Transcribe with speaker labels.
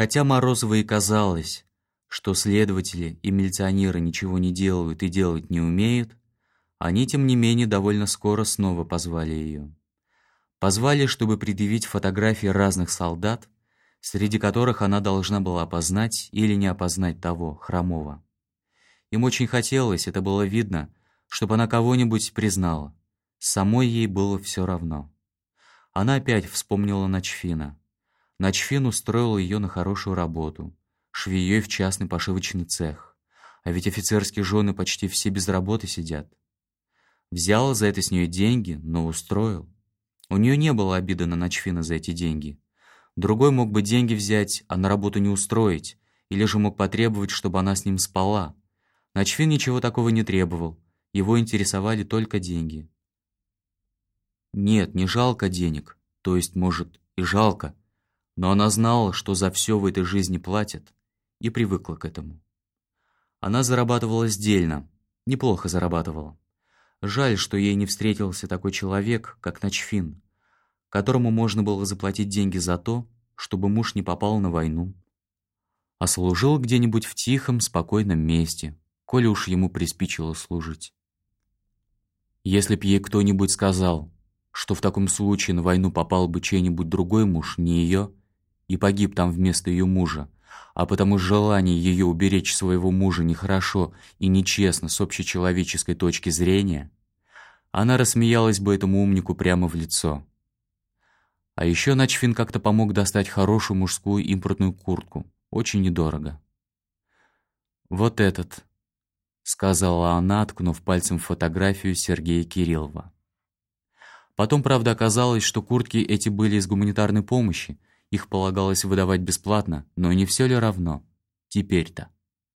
Speaker 1: Хотя Морозовой казалось, что следователи и милиционеры ничего не делают и делать не умеют, они, тем не менее, довольно скоро снова позвали ее. Позвали, чтобы предъявить фотографии разных солдат, среди которых она должна была опознать или не опознать того, хромого. Им очень хотелось, это было видно, чтобы она кого-нибудь признала. Самой ей было все равно. Она опять вспомнила Ночфина. Ночфин устроил ее на хорошую работу, швеей в частный пошивочный цех. А ведь офицерские жены почти все без работы сидят. Взял за это с нее деньги, но устроил. У нее не было обиды на Ночфина за эти деньги. Другой мог бы деньги взять, а на работу не устроить, или же мог потребовать, чтобы она с ним спала. Ночфин ничего такого не требовал, его интересовали только деньги. Нет, не жалко денег, то есть, может, и жалко, но она знала, что за все в этой жизни платят, и привыкла к этому. Она зарабатывала сдельно, неплохо зарабатывала. Жаль, что ей не встретился такой человек, как Ночфин, которому можно было заплатить деньги за то, чтобы муж не попал на войну, а служил где-нибудь в тихом, спокойном месте, коли уж ему приспичило служить. Если б ей кто-нибудь сказал, что в таком случае на войну попал бы чей-нибудь другой муж, не ее, и погиб там вместо ее мужа, а потому желание ее уберечь своего мужа нехорошо и нечестно с общечеловеческой точки зрения, она рассмеялась бы этому умнику прямо в лицо. А еще Начфин как-то помог достать хорошую мужскую импортную куртку, очень недорого. «Вот этот», — сказала она, ткнув пальцем в фотографию Сергея Кириллова. Потом, правда, оказалось, что куртки эти были из гуманитарной помощи, их полагалось выдавать бесплатно, но не все ли равно? Теперь-то.